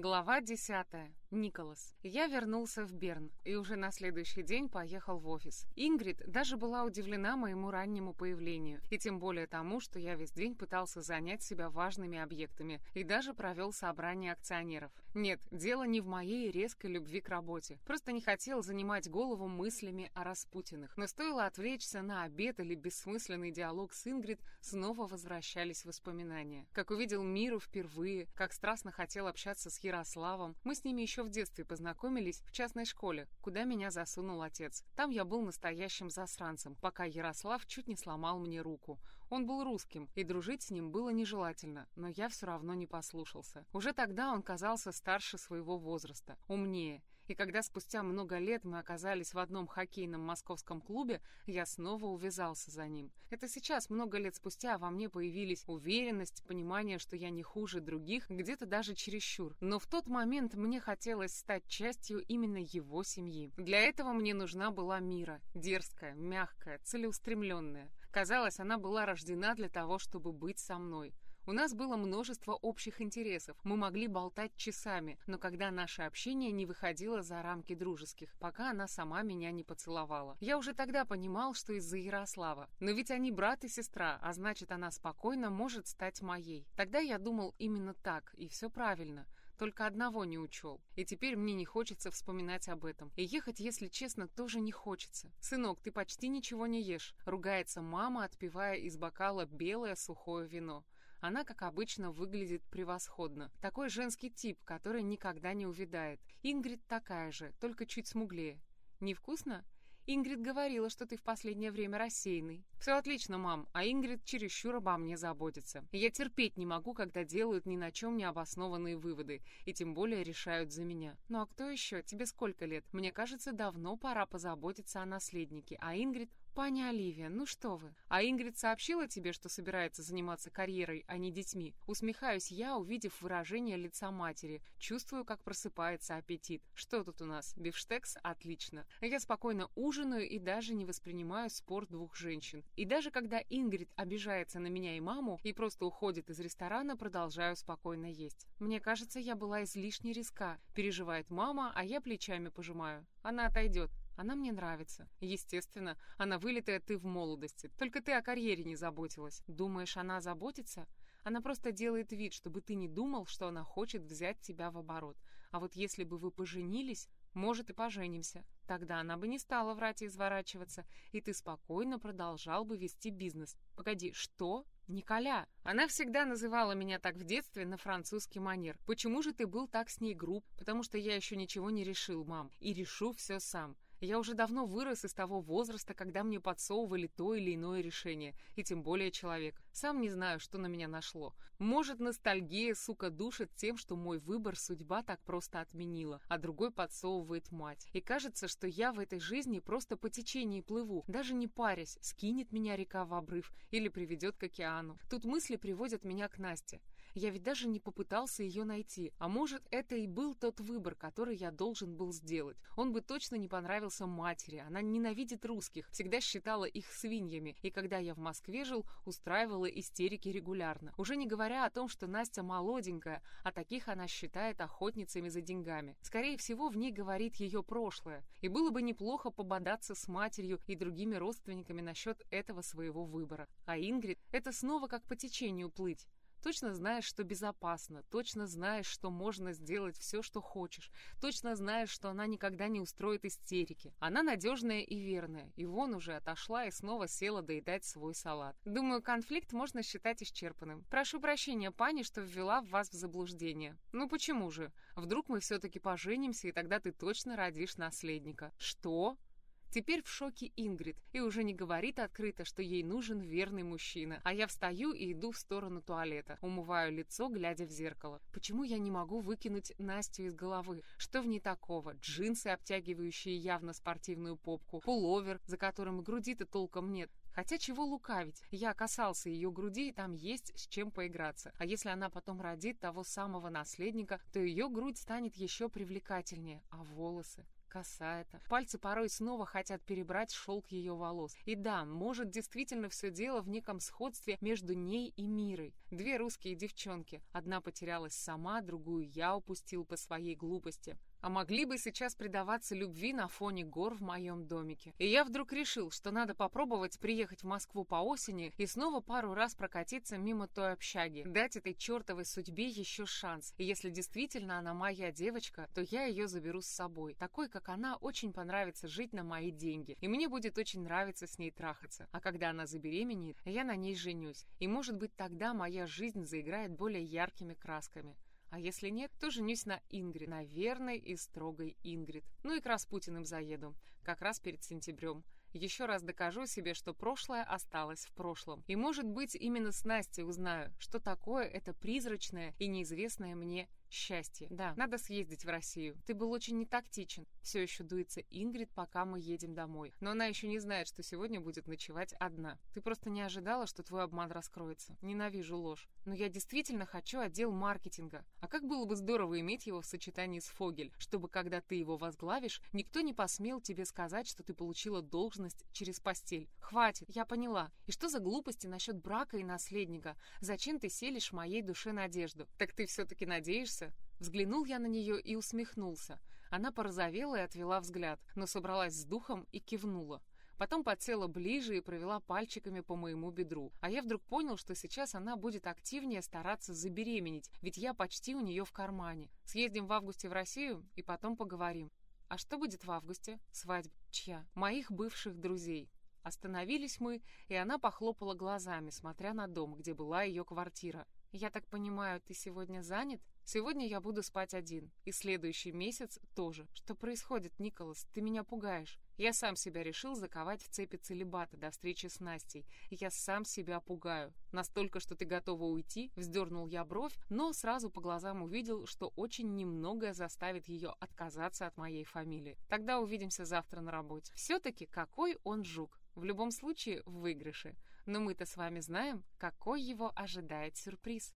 Глава 10. Николас. Я вернулся в Берн и уже на следующий день поехал в офис. Ингрид даже была удивлена моему раннему появлению, и тем более тому, что я весь день пытался занять себя важными объектами и даже провел собрание акционеров. Нет, дело не в моей резкой любви к работе. Просто не хотел занимать голову мыслями о Распутиных. Но стоило отвлечься на обед или бессмысленный диалог с Ингрид, снова возвращались воспоминания. Как увидел миру впервые, как страстно хотел общаться с Ярославом. Мы с ними еще в детстве познакомились в частной школе, куда меня засунул отец. Там я был настоящим засранцем, пока Ярослав чуть не сломал мне руку. Он был русским, и дружить с ним было нежелательно, но я все равно не послушался. Уже тогда он казался старше своего возраста, умнее, и когда спустя много лет мы оказались в одном хоккейном московском клубе, я снова увязался за ним. Это сейчас, много лет спустя, во мне появились уверенность, понимание, что я не хуже других, где-то даже чересчур. Но в тот момент мне хотелось стать частью именно его семьи. Для этого мне нужна была Мира, дерзкая, мягкая, целеустремленная. Казалось, она была рождена для того, чтобы быть со мной. У нас было множество общих интересов, мы могли болтать часами, но когда наше общение не выходило за рамки дружеских, пока она сама меня не поцеловала. Я уже тогда понимал, что из-за Ярослава. Но ведь они брат и сестра, а значит, она спокойно может стать моей. Тогда я думал именно так, и все правильно. Только одного не учел. И теперь мне не хочется вспоминать об этом. И ехать, если честно, тоже не хочется. «Сынок, ты почти ничего не ешь», — ругается мама, отпивая из бокала белое сухое вино. Она, как обычно, выглядит превосходно. Такой женский тип, который никогда не увядает. Ингрид такая же, только чуть смуглее. Невкусно? Ингрид говорила, что ты в последнее время рассеянный. Все отлично, мам, а Ингрид чересчур обо мне заботится. Я терпеть не могу, когда делают ни на чем не обоснованные выводы, и тем более решают за меня. Ну а кто еще? Тебе сколько лет? Мне кажется, давно пора позаботиться о наследнике, а Ингрид «Паня Оливия, ну что вы? А Ингрид сообщила тебе, что собирается заниматься карьерой, а не детьми?» Усмехаюсь я, увидев выражение лица матери. Чувствую, как просыпается аппетит. Что тут у нас? Бифштекс? Отлично. Я спокойно ужинаю и даже не воспринимаю спор двух женщин. И даже когда Ингрид обижается на меня и маму и просто уходит из ресторана, продолжаю спокойно есть. Мне кажется, я была излишне риска. Переживает мама, а я плечами пожимаю. Она отойдет. Она мне нравится. Естественно, она вылитая ты в молодости. Только ты о карьере не заботилась. Думаешь, она заботится? Она просто делает вид, чтобы ты не думал, что она хочет взять тебя в оборот. А вот если бы вы поженились, может, и поженимся. Тогда она бы не стала врать и изворачиваться, и ты спокойно продолжал бы вести бизнес. Погоди, что? Николя. Она всегда называла меня так в детстве на французский манер. Почему же ты был так с ней груб? Потому что я еще ничего не решил, мам. И решу все сам. Я уже давно вырос из того возраста, когда мне подсовывали то или иное решение, и тем более человек. Сам не знаю, что на меня нашло. Может, ностальгия, сука, душит тем, что мой выбор судьба так просто отменила, а другой подсовывает мать. И кажется, что я в этой жизни просто по течению плыву, даже не парясь, скинет меня река в обрыв или приведет к океану. Тут мысли приводят меня к Насте. Я ведь даже не попытался ее найти. А может, это и был тот выбор, который я должен был сделать. Он бы точно не понравился матери. Она ненавидит русских, всегда считала их свиньями. И когда я в Москве жил, устраивала истерики регулярно. Уже не говоря о том, что Настя молоденькая, а таких она считает охотницами за деньгами. Скорее всего, в ней говорит ее прошлое. И было бы неплохо пободаться с матерью и другими родственниками насчет этого своего выбора. А Ингрид — это снова как по течению плыть. Точно знаешь, что безопасно, точно знаешь, что можно сделать все, что хочешь, точно знаешь, что она никогда не устроит истерики. Она надежная и верная, и вон уже отошла и снова села доедать свой салат. Думаю, конфликт можно считать исчерпанным. Прошу прощения, пани, что ввела вас в заблуждение. Ну почему же? Вдруг мы все-таки поженимся, и тогда ты точно родишь наследника. Что? Теперь в шоке Ингрид и уже не говорит открыто, что ей нужен верный мужчина. А я встаю и иду в сторону туалета, умываю лицо, глядя в зеркало. Почему я не могу выкинуть Настю из головы? Что в ней такого? Джинсы, обтягивающие явно спортивную попку, пуловер, за которым груди-то толком нет. Хотя чего лукавить, я касался ее груди, и там есть с чем поиграться. А если она потом родит того самого наследника, то ее грудь станет еще привлекательнее. А волосы? Коса это. Пальцы порой снова хотят перебрать шелк ее волос. И да, может действительно все дело в неком сходстве между ней и мирой. Две русские девчонки. Одна потерялась сама, другую я упустил по своей глупости. А могли бы сейчас предаваться любви на фоне гор в моем домике. И я вдруг решил, что надо попробовать приехать в Москву по осени и снова пару раз прокатиться мимо той общаги, дать этой чертовой судьбе еще шанс. И если действительно она моя девочка, то я ее заберу с собой. Такой, как она, очень понравится жить на мои деньги. И мне будет очень нравиться с ней трахаться. А когда она забеременеет, я на ней женюсь. И может быть тогда моя жизнь заиграет более яркими красками. А если нет, то женюсь на Ингрид, на верной и строгой Ингрид. Ну и к Распутиным заеду, как раз перед сентябрем. Еще раз докажу себе, что прошлое осталось в прошлом. И, может быть, именно с Настей узнаю, что такое это призрачное и неизвестное мне Счастье. Да, надо съездить в Россию. Ты был очень нетактичен. Все еще дуется Ингрид, пока мы едем домой. Но она еще не знает, что сегодня будет ночевать одна. Ты просто не ожидала, что твой обман раскроется. Ненавижу ложь. Но я действительно хочу отдел маркетинга. А как было бы здорово иметь его в сочетании с Фогель, чтобы когда ты его возглавишь, никто не посмел тебе сказать, что ты получила должность через постель. Хватит, я поняла. И что за глупости насчет брака и наследника? Зачем ты селишь моей душе надежду? Так ты все-таки надеешься, нравится?» Взглянул я на нее и усмехнулся. Она порозовела и отвела взгляд, но собралась с духом и кивнула. Потом подсела ближе и провела пальчиками по моему бедру. А я вдруг понял, что сейчас она будет активнее стараться забеременеть, ведь я почти у нее в кармане. Съездим в августе в Россию и потом поговорим. А что будет в августе? Свадьба. Чья? Моих бывших друзей. Остановились мы, и она похлопала глазами, смотря на дом, где была ее квартира. «Я так понимаю, ты сегодня занят?» Сегодня я буду спать один. И следующий месяц тоже. Что происходит, Николас? Ты меня пугаешь. Я сам себя решил заковать в цепи целебата до встречи с Настей. Я сам себя пугаю. Настолько, что ты готова уйти, вздернул я бровь, но сразу по глазам увидел, что очень немногое заставит ее отказаться от моей фамилии. Тогда увидимся завтра на работе. Все-таки какой он жук. В любом случае в выигрыше. Но мы-то с вами знаем, какой его ожидает сюрприз.